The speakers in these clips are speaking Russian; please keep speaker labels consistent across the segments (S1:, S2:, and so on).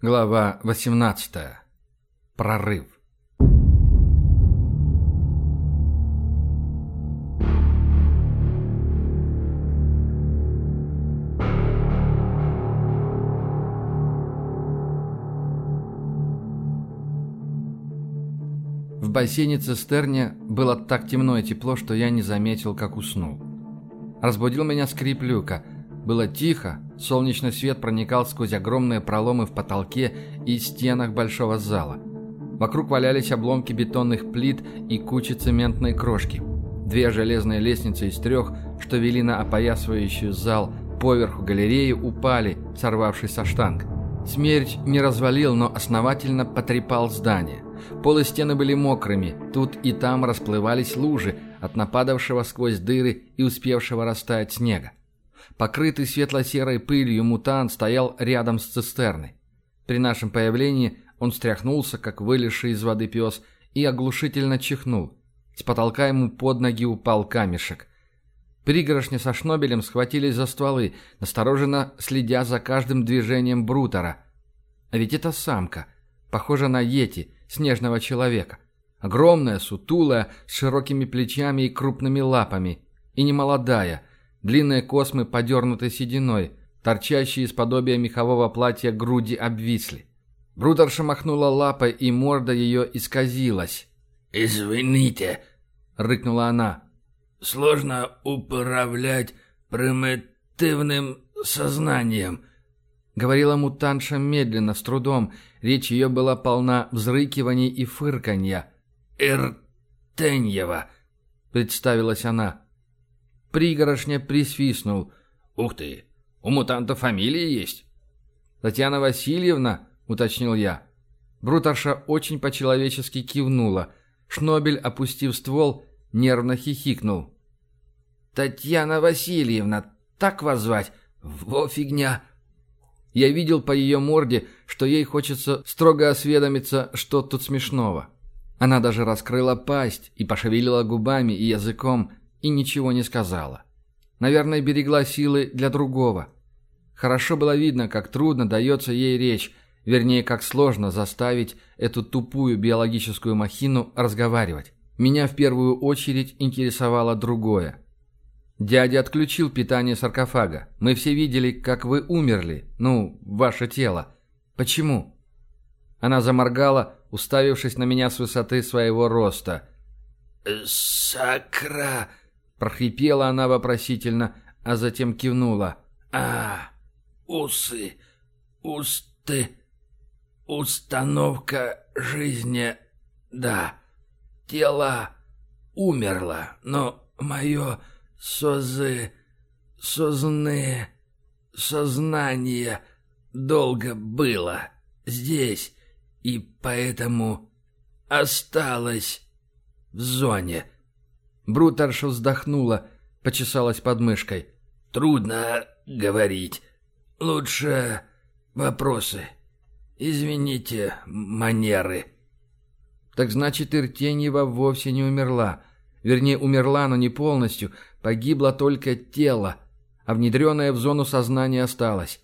S1: Глава 18. Прорыв. В бассейне цистерне было так темно и тепло, что я не заметил, как уснул. Разбудил меня скрип люка – было тихо, солнечный свет проникал сквозь огромные проломы в потолке и стенах большого зала. Вокруг валялись обломки бетонных плит и кучи цементной крошки. Две железные лестницы из трех, что вели на опоясывающий зал поверху галереи, упали, сорвавшись со штанг. Смерч не развалил, но основательно потрепал здание. Пол и стены были мокрыми, тут и там расплывались лужи от нападавшего сквозь дыры и успевшего растаять снега. Покрытый светло-серой пылью мутант стоял рядом с цистерной. При нашем появлении он встряхнулся, как вылезший из воды пес, и оглушительно чихнул. С потолка ему под ноги упал камешек. Пригорошни со шнобелем схватились за стволы, настороженно следя за каждым движением Брутера. А ведь это самка, похожа на Йети, снежного человека. Огромная, сутулая, с широкими плечами и крупными лапами. И немолодая, Длинные космы подернуты сединой, торчащие из подобия мехового платья груди обвисли. Брудерша махнула лапой, и морда ее исказилась.
S2: «Извините», —
S1: рыкнула она.
S2: «Сложно управлять примитивным сознанием», —
S1: говорила мутанша медленно, с трудом. Речь ее была полна взрыкиваний и фырканья.
S2: «Иртеньева», — представилась она.
S1: Пригорошня присвистнул.
S2: «Ух ты! У мутанта фамилия есть?»
S1: «Татьяна Васильевна?» — уточнил я. Брутарша очень по-человечески кивнула. Шнобель, опустив ствол, нервно хихикнул.
S2: «Татьяна Васильевна, так вас звать? Во фигня!»
S1: Я видел по ее морде, что ей хочется строго осведомиться, что тут смешного. Она даже раскрыла пасть и пошевелила губами и языком, и ничего не сказала. Наверное, берегла силы для другого. Хорошо было видно, как трудно дается ей речь, вернее, как сложно заставить эту тупую биологическую махину разговаривать. Меня в первую очередь интересовало другое. Дядя отключил питание саркофага. Мы все видели, как вы умерли. Ну, ваше тело. Почему? Она заморгала, уставившись на меня с высоты своего роста.
S2: «Сакра...»
S1: Прохрипела она вопросительно, а затем кивнула.
S2: «А, усы, усты, установка жизни, да. Тело умерло, но мое созы, созны, сознание долго было здесь и поэтому осталось в зоне».
S1: Брутерша вздохнула, почесалась под мышкой.
S2: «Трудно говорить. Лучше вопросы. Извините, манеры».
S1: «Так значит, Иртеньева вовсе не умерла. Вернее, умерла, но не полностью. Погибло только тело, а внедренное в зону сознания осталось.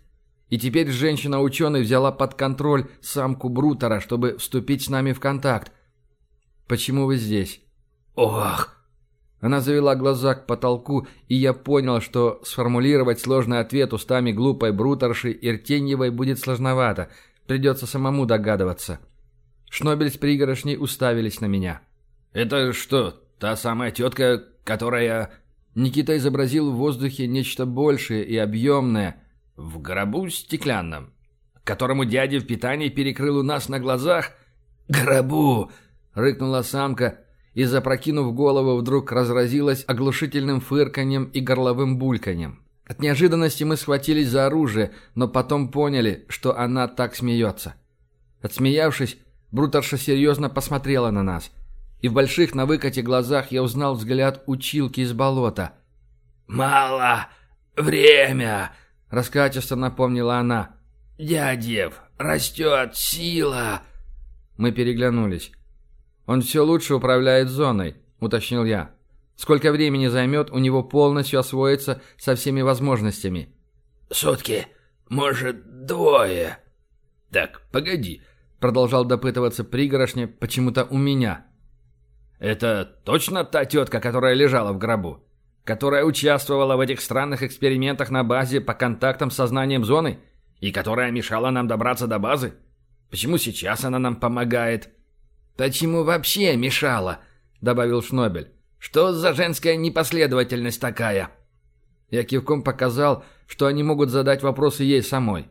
S1: И теперь женщина-ученый взяла под контроль самку Брутера, чтобы вступить с нами в контакт. Почему вы здесь?»
S2: «Ох!»
S1: Она завела глаза к потолку, и я понял, что сформулировать сложный ответ устами глупой брутерши Иртеньевой будет сложновато. Придется самому догадываться. Шнобель с пригорошней уставились на меня.
S2: «Это что, та самая тетка, которая...»
S1: Никита изобразил в воздухе нечто большее и объемное.
S2: «В гробу стеклянном, которому дядя в питании перекрыл у нас на глазах?» «Гробу!» — рыкнула самка, и, запрокинув голову, вдруг разразилась оглушительным фырканьем и горловым бульканьем. От неожиданности мы схватились за оружие, но потом поняли, что она так смеется. Отсмеявшись, Брутерша серьезно посмотрела на нас. И в больших на выкате глазах я узнал взгляд училки из болота. «Мало время!»
S1: — раскачисто напомнила она.
S2: «Дядев, растет сила!»
S1: Мы переглянулись. «Он все лучше управляет зоной», — уточнил я. «Сколько времени займет у него полностью освоиться со всеми возможностями?»
S2: «Сутки. Может, двое». «Так, погоди», —
S1: продолжал допытываться пригорошня почему-то у меня.
S2: «Это точно та тетка, которая лежала в гробу? Которая участвовала в этих странных экспериментах на базе по контактам с сознанием зоны? И которая мешала нам добраться до базы? Почему сейчас она нам помогает?»
S1: «Почему вообще мешала?» — добавил Шнобель. «Что за женская непоследовательность такая?» Я кивком показал, что они могут задать вопросы ей самой.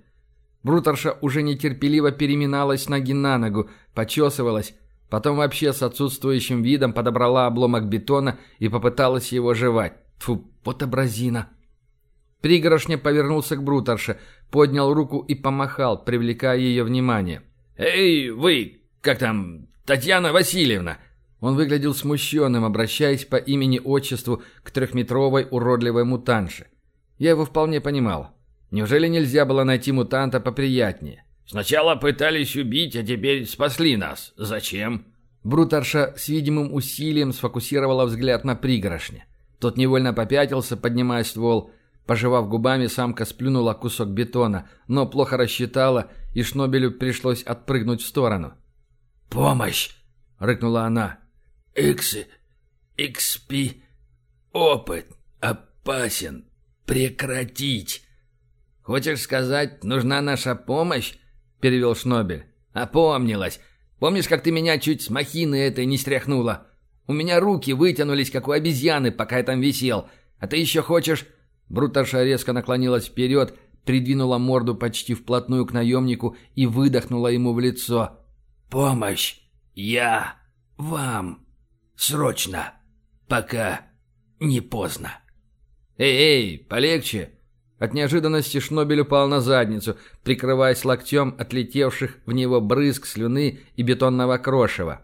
S1: Брутерша уже нетерпеливо переминалась ноги на ногу, почесывалась, потом вообще с отсутствующим видом подобрала обломок бетона и попыталась его жевать. Тьфу, вот образина. Пригорошня повернулся к Брутерше, поднял руку и помахал, привлекая ее внимание.
S2: «Эй, вы, как там, Татьяна Васильевна!»
S1: Он выглядел смущенным, обращаясь по имени-отчеству к трехметровой уродливой мутанше. Я его вполне понимал. Неужели нельзя было найти мутанта поприятнее?
S2: «Сначала пытались убить, а теперь спасли нас. Зачем?»
S1: Брутарша с видимым усилием сфокусировала взгляд на пригорошне. Тот невольно попятился, поднимая ствол. Пожевав губами, самка сплюнула кусок бетона, но плохо рассчитала, и Шнобелю пришлось отпрыгнуть в сторону.
S2: «Помощь!» — рыкнула она. «Иксы, XP, опыт, опасен, прекратить!»
S1: «Хочешь сказать, нужна наша помощь?» — перевел Шнобель. «Опомнилась. Помнишь, как ты меня чуть с махины этой не стряхнула? У меня руки вытянулись, как у обезьяны, пока я там висел. А ты еще хочешь...» Бруташа резко наклонилась вперед, придвинула морду почти вплотную к наемнику и выдохнула ему в лицо.
S2: «Помощь! Я вам!» Срочно, пока не поздно.
S1: «Эй, эй, полегче!» От неожиданности Шнобель упал на задницу, прикрываясь локтем отлетевших в него брызг, слюны и бетонного крошева.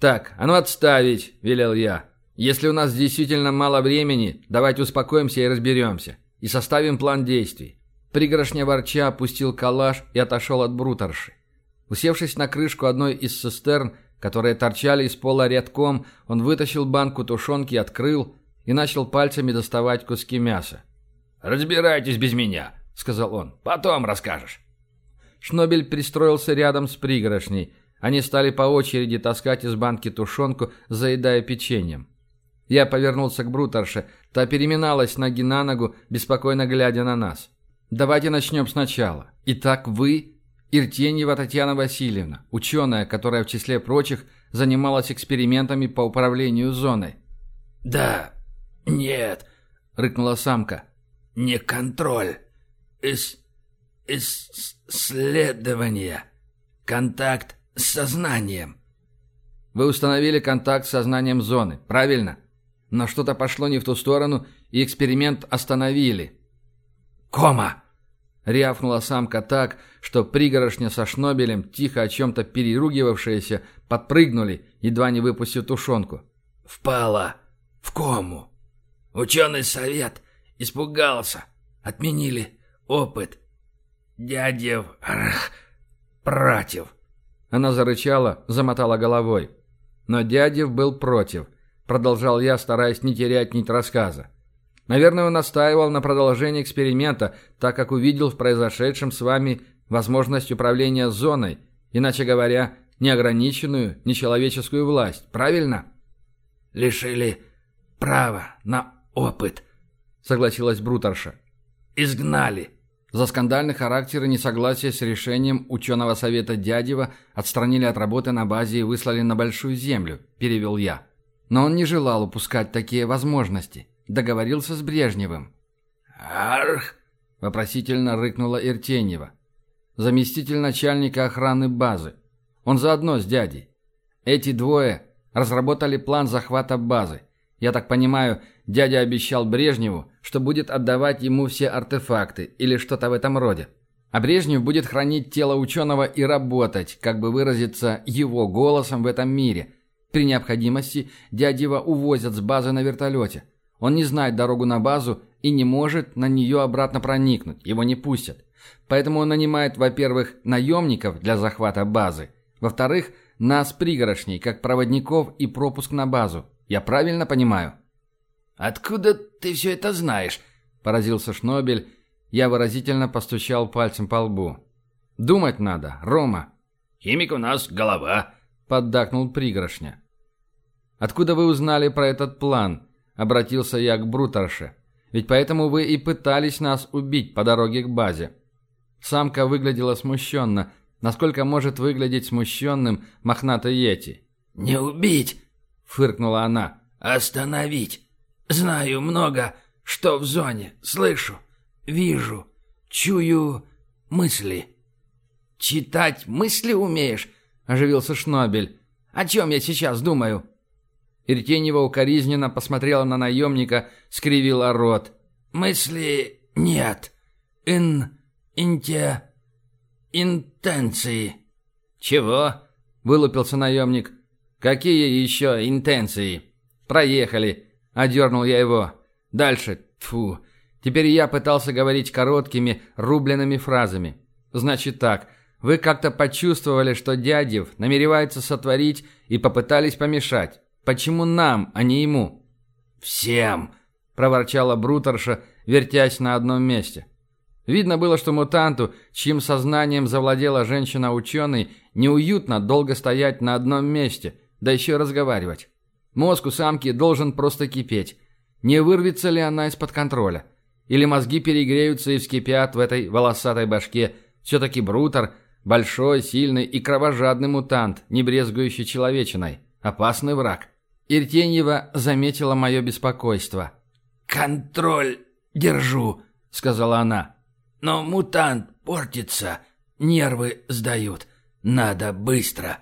S1: «Так, а ну отставить!» – велел я. «Если у нас действительно мало времени, давайте успокоимся и разберемся. И составим план действий». Пригоршня ворча опустил калаш и отошел от брутерши. Усевшись на крышку одной из цистерн, которые торчали из пола рядком, он вытащил банку тушенки, открыл и начал пальцами доставать куски мяса.
S2: «Разбирайтесь без меня», — сказал он. «Потом расскажешь».
S1: Шнобель пристроился рядом с пригорошней. Они стали по очереди таскать из банки тушенку, заедая печеньем. Я повернулся к Брутерше. Та переминалась ноги на ногу, беспокойно глядя на нас. «Давайте начнем сначала. Итак, вы Иртеньева Татьяна Васильевна, ученая, которая в числе прочих занималась экспериментами по управлению зоной.
S2: «Да, нет», — рыкнула самка. «Не контроль. Ис... исследование. Контакт с сознанием».
S1: «Вы установили контакт с сознанием зоны, правильно? Но что-то пошло не в ту сторону, и эксперимент остановили».
S2: «Кома!»
S1: Рявкнула самка так, что пригорошня со шнобелем, тихо о чем-то переругивавшиеся, подпрыгнули, едва не выпустив тушенку.
S2: «Впала в кому. Ученый совет испугался. Отменили опыт. Дядев... Ах, против».
S1: Она зарычала, замотала головой. Но Дядев был против. Продолжал я, стараясь не терять нить рассказа. Наверное, он настаивал на продолжении эксперимента, так как увидел в произошедшем с вами возможность управления зоной, иначе говоря, неограниченную, нечеловеческую власть. Правильно?
S2: «Лишили права на опыт», — согласилась Брутерша. «Изгнали».
S1: За скандальный характер и несогласие с решением ученого совета Дядева отстранили от работы на базе и выслали на Большую Землю, перевел я. Но он не желал упускать такие возможности. Договорился с Брежневым.
S2: «Арх!»
S1: — вопросительно рыкнула Иртеньева. Заместитель начальника охраны базы. Он заодно с дядей. Эти двое разработали план захвата базы. Я так понимаю, дядя обещал Брежневу, что будет отдавать ему все артефакты или что-то в этом роде. А Брежнев будет хранить тело ученого и работать, как бы выразиться, его голосом в этом мире. При необходимости дядева увозят с базы на вертолете. Он не знает дорогу на базу и не может на нее обратно проникнуть, его не пустят. Поэтому он нанимает, во-первых, наемников для захвата базы, во-вторых, нас пригорошней, как проводников и пропуск на базу. Я правильно понимаю?
S2: «Откуда ты все это знаешь?»
S1: – поразился Шнобель. Я выразительно постучал пальцем по лбу. Думать надо, Рома.
S2: Химик у нас голова,
S1: поддакнул пригоршня. Откуда вы узнали про этот план? Обратился я к Бруторше. Ведь поэтому вы и пытались нас убить по дороге к базе. Самка выглядела смущенно, насколько может выглядеть смущенным мохнатый Йети.
S3: «Не убить!» — фыркнула она. «Остановить! Знаю много, что в зоне. Слышу, вижу, чую мысли».
S4: «Читать мысли умеешь?» — оживился Шнобель. «О чем я сейчас думаю?»
S1: Иртеньева укоризненно посмотрела на наемника, скривила рот.
S3: «Мысли нет. Ин... инте... интенции».
S1: «Чего?» — вылупился наемник. «Какие еще интенции?» «Проехали!» — одернул я его. «Дальше. Тфу. Теперь я пытался говорить короткими, рубленными фразами. Значит так, вы как-то почувствовали, что дядев намеревается сотворить и попытались помешать. Почему нам, а не ему?»
S3: «Всем!»
S1: – проворчала Брутерша, вертясь на одном месте. Видно было, что мутанту, чьим сознанием завладела женщина-ученый, неуютно долго стоять на одном месте, да еще разговаривать. Мозг у самки должен просто кипеть. Не вырвется ли она из-под контроля? Или мозги перегреются и вскипят в этой волосатой башке? Все-таки Брутер – большой, сильный и кровожадный мутант, не брезгующий человечиной. Опасный враг. Иртеньева заметила мое беспокойство.
S3: «Контроль держу», — сказала она. «Но мутант портится, нервы сдают. Надо быстро».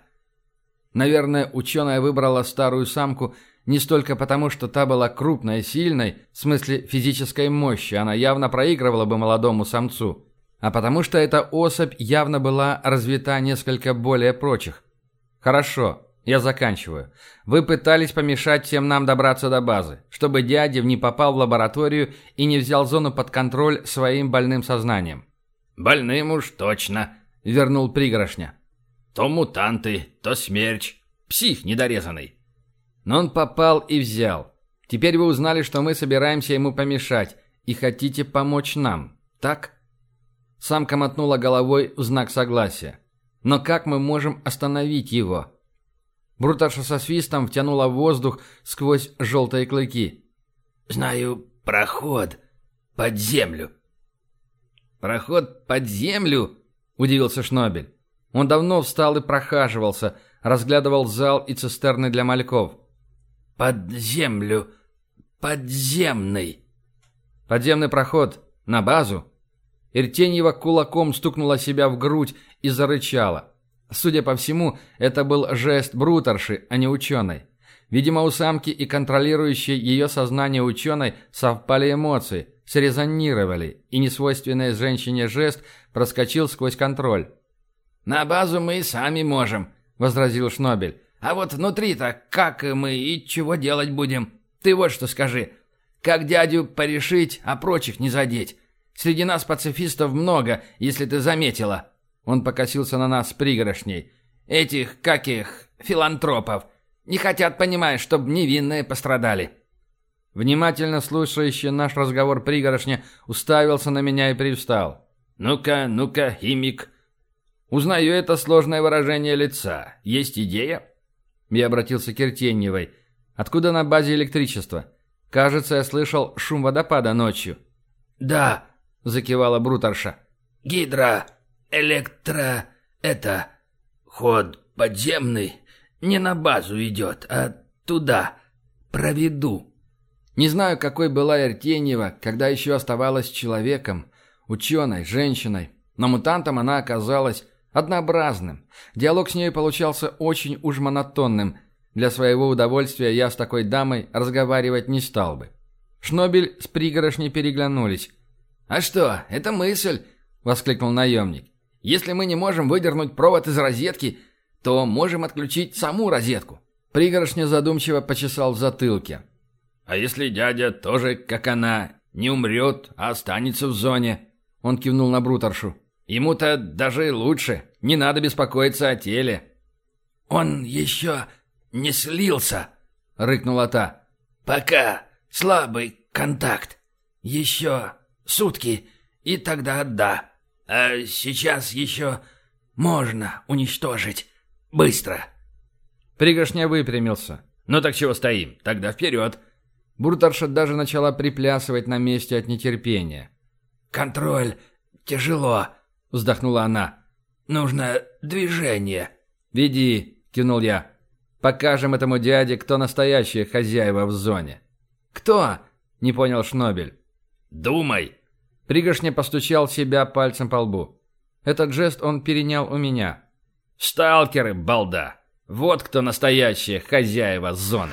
S1: Наверное, ученая выбрала старую самку не столько потому, что та была крупной сильной, в смысле физической мощи, она явно проигрывала бы молодому самцу, а потому что эта особь явно была развита несколько более прочих. Хорошо, я заканчиваю. Вы пытались помешать всем нам добраться до базы, чтобы дядя не попал в лабораторию и не взял зону под контроль своим больным сознанием.
S2: Больным уж точно, вернул пригоршня. То мутанты, то смерч. Псих недорезанный.
S1: Но он попал и взял. Теперь вы узнали, что мы собираемся ему помешать и хотите помочь нам, так? Самка мотнула головой в знак согласия. Но как мы можем остановить его? Бруташа со свистом втянула воздух сквозь желтые клыки.
S3: «Знаю проход под землю».
S1: «Проход под землю?» – удивился Шнобель. Он давно встал и прохаживался, разглядывал зал и цистерны для мальков.
S3: «Под землю. Подземный».
S1: «Подземный проход. На базу?» Иртеньева кулаком стукнула себя в грудь и зарычала. Судя по всему, это был жест брутерши, а не ученой. Видимо, у самки и контролирующей ее сознание ученой совпали эмоции, срезонировали, и несвойственный женщине жест проскочил сквозь контроль.
S4: «На базу мы и сами можем», — возразил Шнобель. «А вот внутри-то как мы и чего делать будем? Ты вот что скажи. Как дядю порешить, а прочих не задеть? Среди нас пацифистов много, если ты заметила». Он покосился на нас пригоршней. «Этих, каких, филантропов. Не хотят, понимаешь, чтобы невинные пострадали».
S1: Внимательно слушающий наш разговор пригоршня уставился на меня и привстал.
S2: «Ну-ка, ну-ка, химик». «Узнаю это сложное выражение лица. Есть идея?»
S1: Я обратился к Иртеньевой. «Откуда на базе электричество? Кажется, я слышал шум водопада ночью».
S3: «Да», —
S1: закивала Брутерша.
S3: «Гидра электро... это... ход подземный. Не на базу идет, а туда. Проведу.
S1: Не знаю, какой была Иртеньева, когда еще оставалась человеком, ученой, женщиной, но мутантом она оказалась однообразным. Диалог с ней получался очень уж монотонным. Для своего удовольствия я с такой дамой разговаривать не стал бы. Шнобель с пригорошней переглянулись.
S4: «А что, это мысль!» — воскликнул наемник. Если мы не можем выдернуть провод из розетки, то можем отключить саму розетку.
S1: Пригоршня задумчиво почесал в затылке.
S2: А если дядя тоже, как она, не умрет, а останется в зоне?
S1: Он кивнул на Брутершу.
S4: Ему-то даже лучше. Не надо беспокоиться о теле.
S3: Он еще не слился,
S1: рыкнула та.
S3: Пока слабый контакт. Еще сутки, и тогда да. А сейчас еще можно уничтожить. Быстро!»
S1: Пригоршня выпрямился.
S2: «Ну так чего стоим? Тогда вперед!»
S1: Буртарша даже начала приплясывать на месте от нетерпения.
S3: «Контроль. Тяжело», — вздохнула она. «Нужно движение».
S1: «Веди», — кивнул я. «Покажем этому дяде, кто настоящие хозяева в зоне».
S4: «Кто?»
S1: — не понял Шнобель.
S2: «Думай!»
S1: Пригоршня постучал себя пальцем по лбу. Этот жест он перенял у меня.
S2: «Сталкеры, балда! Вот кто настоящие хозяева зоны!»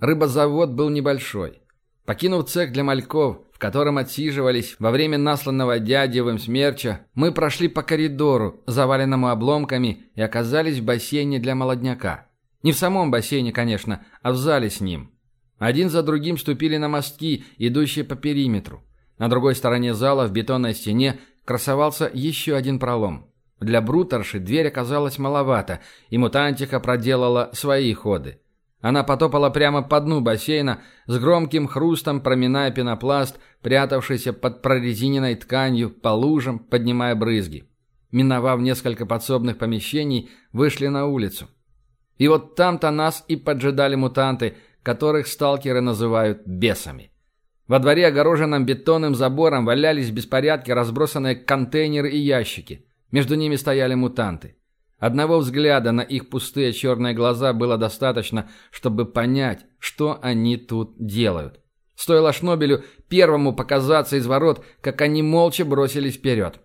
S1: Рыбозавод был небольшой. Покинув цех для мальков, в котором отсиживались во время насланного дядевым смерча, мы прошли по коридору, заваленному обломками, и оказались в бассейне для молодняка. Не в самом бассейне, конечно, а в зале с ним. Один за другим ступили на мостки, идущие по периметру. На другой стороне зала в бетонной стене красовался еще один пролом. Для брутерши дверь оказалась маловато, и мутантиха проделала свои ходы. Она потопала прямо по дну бассейна, с громким хрустом проминая пенопласт, прятавшийся под прорезиненной тканью, по лужам, поднимая брызги. Миновав несколько подсобных помещений, вышли на улицу. И вот там-то нас и поджидали мутанты, которых сталкеры называют бесами. Во дворе, огороженном бетонным забором, валялись в беспорядке разбросанные контейнеры и ящики. Между ними стояли мутанты. Одного взгляда на их пустые черные глаза было достаточно, чтобы понять, что они тут делают. Стоило Шнобелю первому показаться из ворот, как они молча бросились вперед.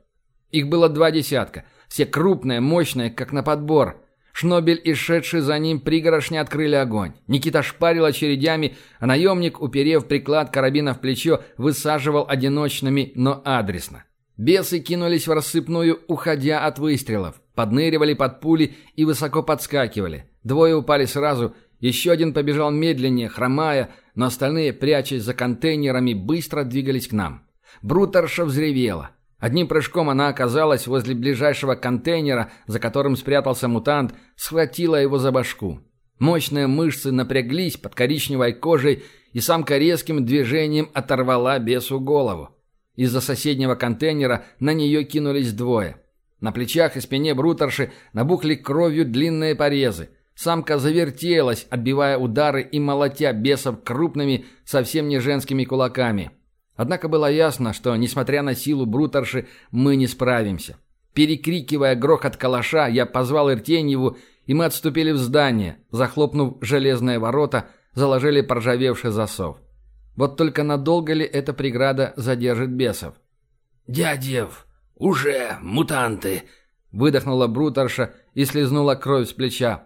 S1: Их было два десятка, все крупные, мощные, как на подбор. Шнобель и шедший за ним пригорошни открыли огонь. Никита шпарил очередями, а наемник, уперев приклад карабина в плечо, высаживал одиночными, но адресно. Бесы кинулись в рассыпную, уходя от выстрелов. Подныривали под пули и высоко подскакивали. Двое упали сразу, еще один побежал медленнее, хромая, но остальные, прячась за контейнерами, быстро двигались к нам. Брутерша взревела. Одним прыжком она оказалась возле ближайшего контейнера, за которым спрятался мутант, схватила его за башку. Мощные мышцы напряглись под коричневой кожей, и самка резким движением оторвала бесу голову. Из-за соседнего контейнера на нее кинулись двое. На плечах и спине брутерши набухли кровью длинные порезы. Самка завертелась, отбивая удары и молотя бесов крупными, совсем не женскими кулаками. Однако было ясно, что, несмотря на силу брутерши, мы не справимся. Перекрикивая грохот калаша, я позвал Иртеньеву, и мы отступили в здание, захлопнув железные ворота, заложили поржавевший засов. Вот только надолго ли эта преграда задержит бесов?
S3: «Дядев, уже мутанты!»
S1: — выдохнула брутерша и слезнула кровь с плеча.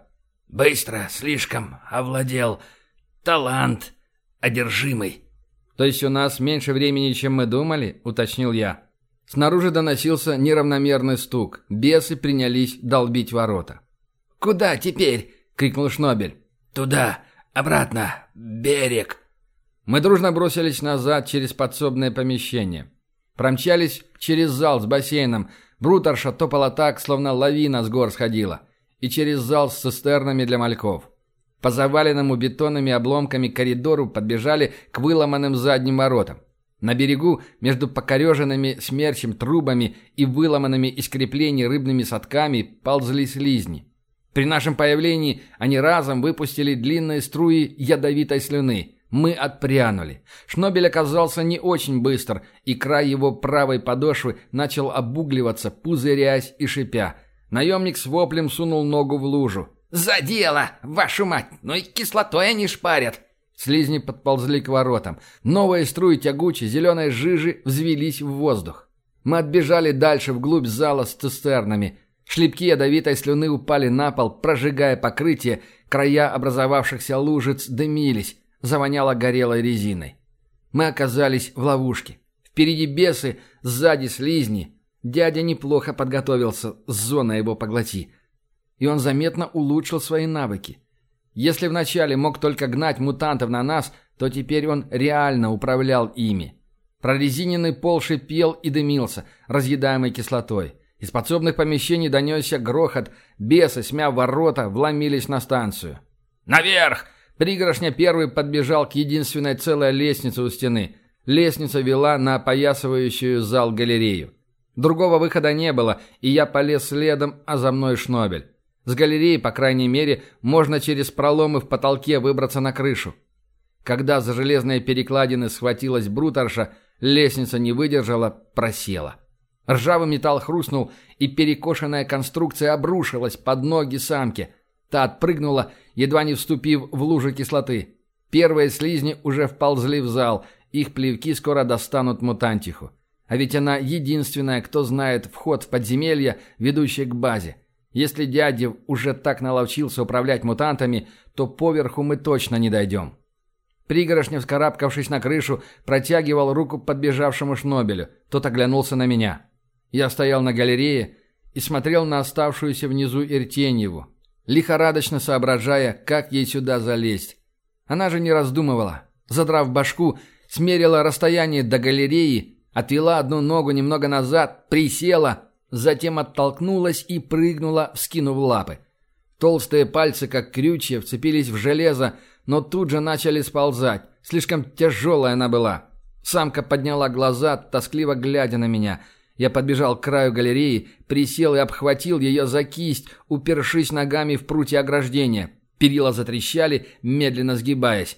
S3: «Быстро, слишком овладел. Талант одержимый».
S1: «То есть у нас меньше времени, чем мы думали?» — уточнил я. Снаружи доносился неравномерный стук. Бесы принялись долбить ворота.
S4: «Куда теперь?» — крикнул Шнобель.
S3: «Туда, обратно, берег».
S1: Мы дружно бросились назад через подсобное помещение. Промчались через зал с бассейном. Брутерша топала так, словно лавина с гор сходила. И через зал с цистернами для мальков. По заваленному бетонными обломками коридору подбежали к выломанным задним воротам. На берегу, между покореженными смерчем трубами и выломанными из креплений рыбными садками, ползли слизни. При нашем появлении они разом выпустили длинные струи ядовитой слюны – мы отпрянули. Шнобель оказался не очень быстр, и край его правой подошвы начал обугливаться, пузырясь и шипя. Наемник с воплем сунул ногу в лужу.
S4: «За дело! Вашу мать! Ну и кислотой они шпарят!»
S1: Слизни подползли к воротам. Новые струи тягучей зеленой жижи взвелись в воздух. Мы отбежали дальше, вглубь зала с цистернами. Шлепки ядовитой слюны упали на пол, прожигая покрытие. Края образовавшихся лужиц дымились завоняло горелой резиной. Мы оказались в ловушке. Впереди бесы, сзади слизни. Дядя неплохо подготовился, зона его поглоти. И он заметно улучшил свои навыки. Если вначале мог только гнать мутантов на нас, то теперь он реально управлял ими. Прорезиненный пол шипел и дымился, разъедаемый кислотой. Из подсобных помещений донесся грохот. Бесы, смяв ворота, вломились на станцию.
S2: «Наверх!
S1: Пригоршня первый подбежал к единственной целой лестнице у стены. Лестница вела на опоясывающую зал галерею. Другого выхода не было, и я полез следом, а за мной Шнобель. С галереи, по крайней мере, можно через проломы в потолке выбраться на крышу. Когда за железные перекладины схватилась брутерша, лестница не выдержала, просела. Ржавый металл хрустнул, и перекошенная конструкция обрушилась под ноги самки. Та отпрыгнула, едва не вступив в лужу кислоты. Первые слизни уже вползли в зал, их плевки скоро достанут мутантиху. А ведь она единственная, кто знает вход в подземелье, ведущий к базе. Если дядя уже так наловчился управлять мутантами, то поверху мы точно не дойдем. Пригорошнев, вскарабкавшись на крышу, протягивал руку подбежавшему Шнобелю. Тот оглянулся на меня. Я стоял на галерее и смотрел на оставшуюся внизу Иртеньеву, лихорадочно соображая, как ей сюда залезть. Она же не раздумывала. Задрав башку, смерила расстояние до галереи, отвела одну ногу немного назад, присела, затем оттолкнулась и прыгнула, вскинув лапы. Толстые пальцы, как крючья, вцепились в железо, но тут же начали сползать. Слишком тяжелая она была. Самка подняла глаза, тоскливо глядя на меня. Я подбежал к краю галереи, присел и обхватил ее за кисть, упершись ногами в прутья ограждения. Перила затрещали, медленно сгибаясь.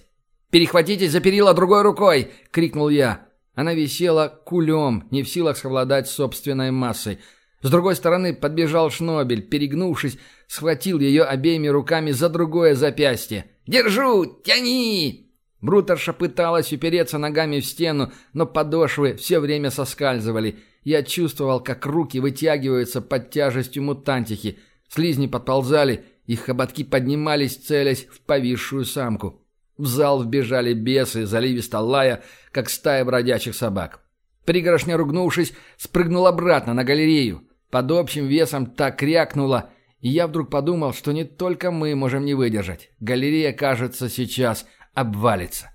S1: «Перехватитесь за перила другой рукой!» — крикнул я. Она висела кулем, не в силах совладать собственной массой. С другой стороны подбежал Шнобель, перегнувшись, схватил ее обеими руками за другое запястье. «Держу! Тяни!» Брутерша пыталась упереться ногами в стену, но подошвы все время соскальзывали. Я чувствовал, как руки вытягиваются под тяжестью мутантихи. Слизни подползали, их хоботки поднимались, целясь в повисшую самку. В зал вбежали бесы, заливисто лая, как стая бродячих собак. Пригорошня, ругнувшись, спрыгнул обратно на галерею. Под общим весом так крякнуло, и я вдруг подумал, что не только мы можем не выдержать. Галерея, кажется, сейчас обвалится.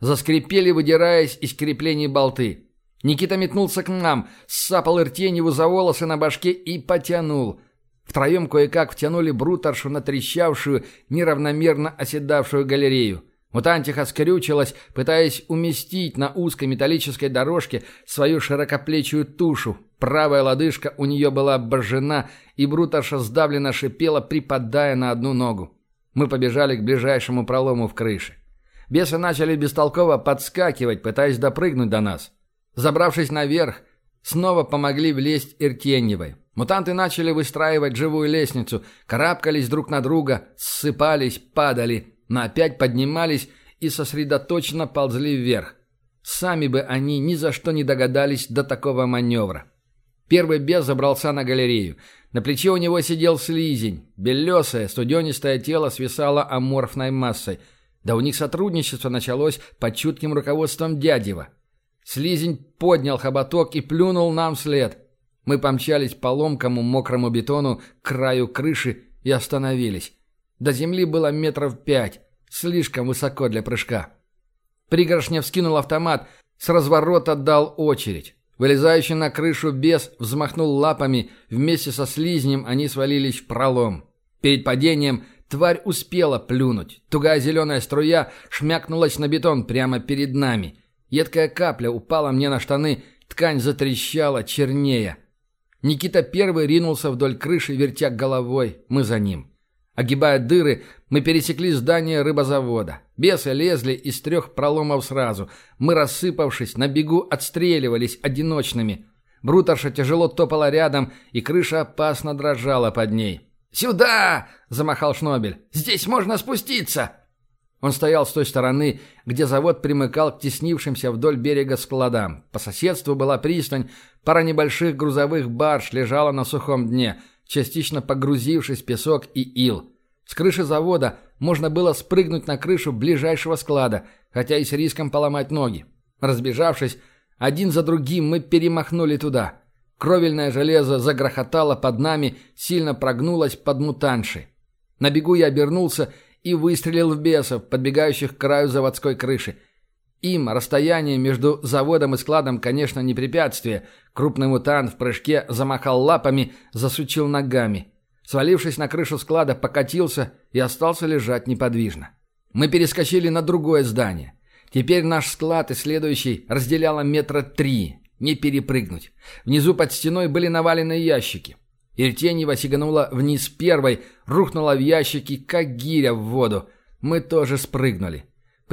S1: Заскрипели, выдираясь из креплений болты. Никита метнулся к нам, сапал Иртеньеву за волосы на башке и потянул. Втроем кое-как втянули брутершу на трещавшую, неравномерно оседавшую галерею. Мутантиха скрючилась, пытаясь уместить на узкой металлической дорожке свою широкоплечую тушу. Правая лодыжка у нее была обожжена, и Бруташа сдавленно шипела, припадая на одну ногу. Мы побежали к ближайшему пролому в крыше. Бесы начали бестолково подскакивать, пытаясь допрыгнуть до нас. Забравшись наверх, снова помогли влезть Иртеньевой. Мутанты начали выстраивать живую лестницу, карабкались друг на друга, ссыпались, падали – но опять поднимались и сосредоточенно ползли вверх. Сами бы они ни за что не догадались до такого маневра. Первый бес забрался на галерею. На плече у него сидел слизень. Белесое, студенистое тело свисало аморфной массой. Да у них сотрудничество началось под чутким руководством дядева. Слизень поднял хоботок и плюнул нам вслед. Мы помчались по ломкому мокрому бетону к краю крыши и остановились. До земли было метров пять, слишком высоко для прыжка. Пригоршня вскинул автомат, с разворота дал очередь. Вылезающий на крышу бес взмахнул лапами, вместе со слизнем они свалились в пролом. Перед падением тварь успела плюнуть. Тугая зеленая струя шмякнулась на бетон прямо перед нами. Едкая капля упала мне на штаны, ткань затрещала, чернее. Никита первый ринулся вдоль крыши, вертя головой, мы за ним. Огибая дыры, мы пересекли здание рыбозавода. Бесы лезли из трех проломов сразу. Мы, рассыпавшись, на бегу отстреливались одиночными. Брутерша тяжело топала рядом, и крыша опасно дрожала под ней. «Сюда!» – замахал Шнобель. «Здесь можно спуститься!» Он стоял с той стороны, где завод примыкал к теснившимся вдоль берега складам. По соседству была пристань, пара небольших грузовых барж лежала на сухом дне – частично погрузившись в песок и ил. С крыши завода можно было спрыгнуть на крышу ближайшего склада, хотя и с риском поломать ноги. Разбежавшись, один за другим мы перемахнули туда. Кровельное железо загрохотало под нами, сильно прогнулось под мутаншей. На бегу я обернулся и выстрелил в бесов, подбегающих к краю заводской крыши. Им расстояние между заводом и складом, конечно, не препятствие. Крупный мутант в прыжке замахал лапами, засучил ногами. Свалившись на крышу склада, покатился и остался лежать неподвижно. Мы перескочили на другое здание. Теперь наш склад и следующий разделяло метра три. Не перепрыгнуть. Внизу под стеной были навалены ящики. Иртеньева сиганула вниз первой, рухнула в ящики, как гиря в воду. Мы тоже спрыгнули.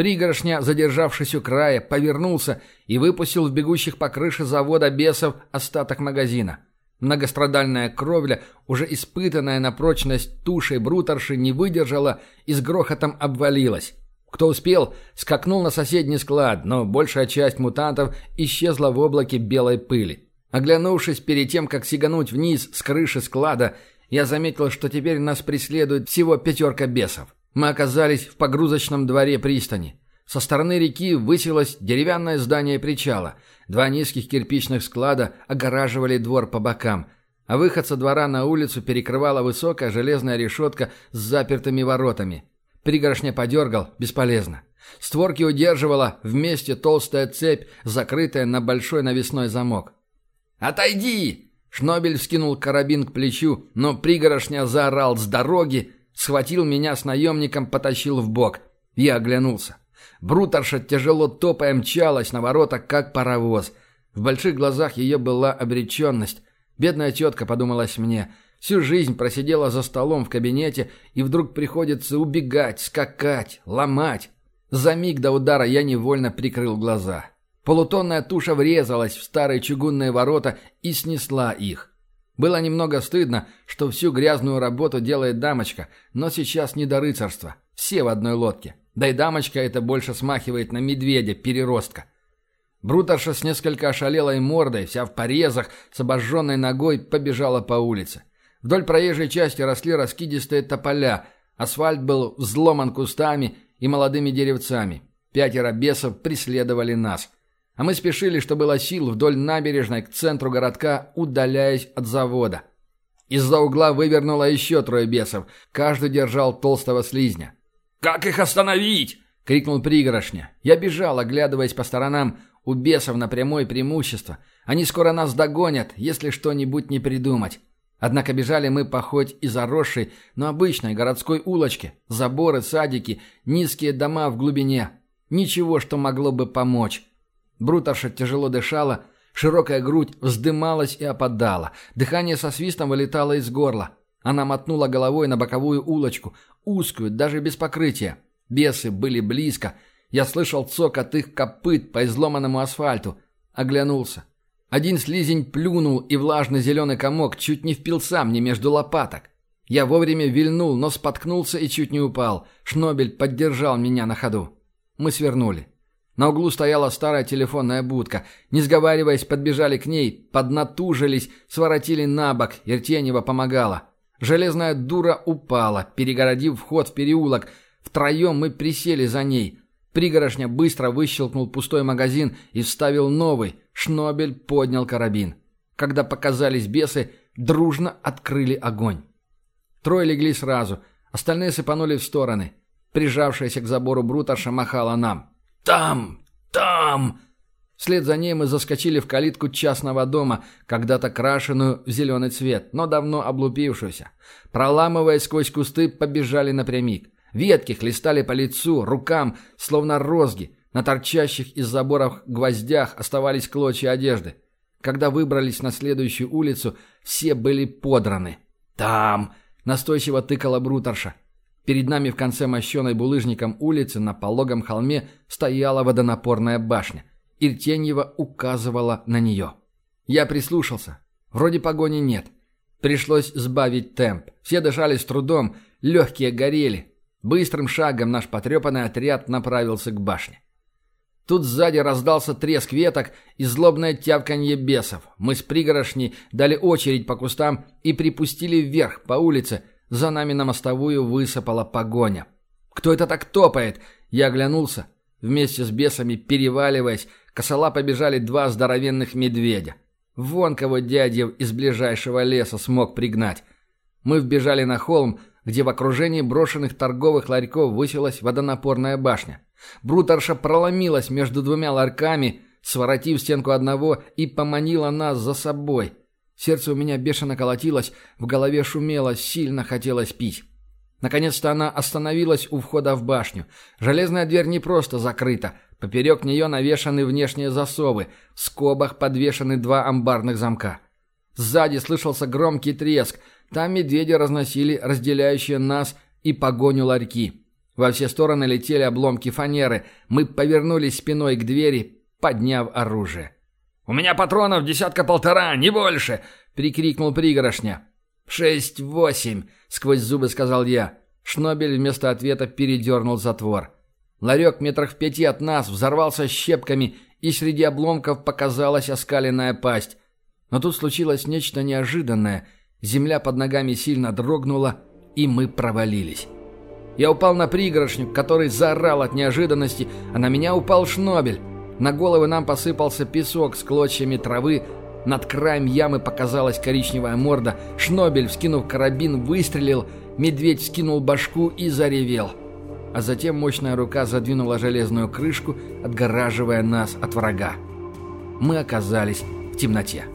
S1: Пригоршня, задержавшись у края, повернулся и выпустил в бегущих по крыше завода бесов остаток магазина. Многострадальная кровля, уже испытанная на прочность тушей брутерши, не выдержала и с грохотом обвалилась. Кто успел, скакнул на соседний склад, но большая часть мутантов исчезла в облаке белой пыли. Оглянувшись перед тем, как сигануть вниз с крыши склада, я заметил, что теперь нас преследует всего пятерка бесов. Мы оказались в погрузочном дворе пристани. Со стороны реки высилось деревянное здание причала. Два низких кирпичных склада огораживали двор по бокам, а выход со двора на улицу перекрывала высокая железная решетка с запертыми воротами. Пригоршня подергал, бесполезно. Створки удерживала вместе толстая цепь, закрытая на большой навесной замок. «Отойди!» Шнобель вскинул карабин к плечу, но пригорошня заорал с дороги, схватил меня с наемником, потащил в бок. Я оглянулся. Брутерша тяжело топая мчалась на ворота, как паровоз. В больших глазах ее была обреченность. Бедная тетка, подумалась мне, всю жизнь просидела за столом в кабинете, и вдруг приходится убегать, скакать, ломать. За миг до удара я невольно прикрыл глаза. Полутонная туша врезалась в старые чугунные ворота и снесла их. Было немного стыдно, что всю грязную работу делает дамочка, но сейчас не до рыцарства. Все в одной лодке. Да и дамочка это больше смахивает на медведя-переростка. Брутерша с несколько ошалелой мордой, вся в порезах, с обожженной ногой, побежала по улице. Вдоль проезжей части росли раскидистые тополя, асфальт был взломан кустами и молодыми деревцами. Пятеро бесов преследовали нас – а мы спешили, что было сил, вдоль набережной к центру городка, удаляясь от завода. Из-за угла вывернуло еще трое бесов. Каждый держал толстого слизня.
S3: «Как их остановить?»
S1: — крикнул пригорошня. Я бежал, оглядываясь по сторонам. У бесов на прямое преимущество. Они скоро нас догонят, если что-нибудь не придумать. Однако бежали мы по хоть и заросшей, но обычной городской улочке. Заборы, садики, низкие дома в глубине. Ничего, что могло бы помочь. Брутарша тяжело дышала, широкая грудь вздымалась и опадала. Дыхание со свистом вылетало из горла. Она мотнула головой на боковую улочку, узкую, даже без покрытия. Бесы были близко. Я слышал цок от их копыт по изломанному асфальту. Оглянулся. Один слизень плюнул, и влажный зеленый комок чуть не впился мне между лопаток. Я вовремя вильнул, но споткнулся и чуть не упал. Шнобель поддержал меня на ходу. Мы свернули. На углу стояла старая телефонная будка. Не сговариваясь, подбежали к ней, поднатужились, своротили на бок, Иртенева помогала. Железная дура упала, перегородив вход в переулок. Втроем мы присели за ней. Пригорошня быстро выщелкнул пустой магазин и вставил новый. Шнобель поднял карабин. Когда показались бесы, дружно открыли огонь. Трое легли сразу, остальные сыпанули в стороны. Прижавшаяся к забору Бруташа махала нам.
S3: «Там! Там!»
S1: Вслед за ней мы заскочили в калитку частного дома, когда-то крашеную в зеленый цвет, но давно облупившуюся. Проламываясь сквозь кусты, побежали напрямик. Ветки хлестали по лицу, рукам, словно розги. На торчащих из заборов гвоздях оставались клочья одежды. Когда выбрались на следующую улицу, все были подраны. «Там!» — настойчиво тыкала Брутерша. Перед нами в конце мощеной булыжником улицы на пологом холме стояла водонапорная башня. Иртеньева указывала на нее. Я прислушался. Вроде погони нет. Пришлось сбавить темп. Все дышали с трудом, легкие горели. Быстрым шагом наш потрепанный отряд направился к башне. Тут сзади раздался треск веток и злобное тявканье бесов. Мы с пригорошней дали очередь по кустам и припустили вверх по улице, за нами на мостовую высыпала погоня. «Кто это так топает?» Я оглянулся. Вместе с бесами, переваливаясь, косола побежали два здоровенных медведя. Вон кого дядев из ближайшего леса смог пригнать. Мы вбежали на холм, где в окружении брошенных торговых ларьков высилась водонапорная башня. Брутерша проломилась между двумя ларьками, своротив стенку одного и поманила нас за собой. Сердце у меня бешено колотилось, в голове шумело, сильно хотелось пить. Наконец-то она остановилась у входа в башню. Железная дверь не просто закрыта. Поперек нее навешаны внешние засовы. В скобах подвешены два амбарных замка. Сзади слышался громкий треск. Там медведи разносили разделяющие нас и погоню ларьки. Во все стороны летели обломки фанеры. Мы повернулись спиной к двери, подняв оружие.
S3: «У меня патронов десятка-полтора, не больше!»
S1: — прикрикнул пригорошня.
S2: «Шесть-восемь!» — сквозь зубы сказал я. Шнобель вместо ответа передернул затвор. Ларек метрах в пяти от нас взорвался щепками, и среди обломков показалась оскаленная пасть. Но тут случилось нечто неожиданное. Земля под ногами сильно дрогнула, и мы провалились. Я упал на пригоршню, который заорал от неожиданности, а на меня упал шнобель. На головы нам посыпался песок с клочьями травы, над краем ямы показалась коричневая морда. Шнобель, вскинув карабин, выстрелил. Медведь вскинул башку и заревел. А затем мощная рука задвинула железную крышку, отгораживая нас от врага. Мы оказались в темноте.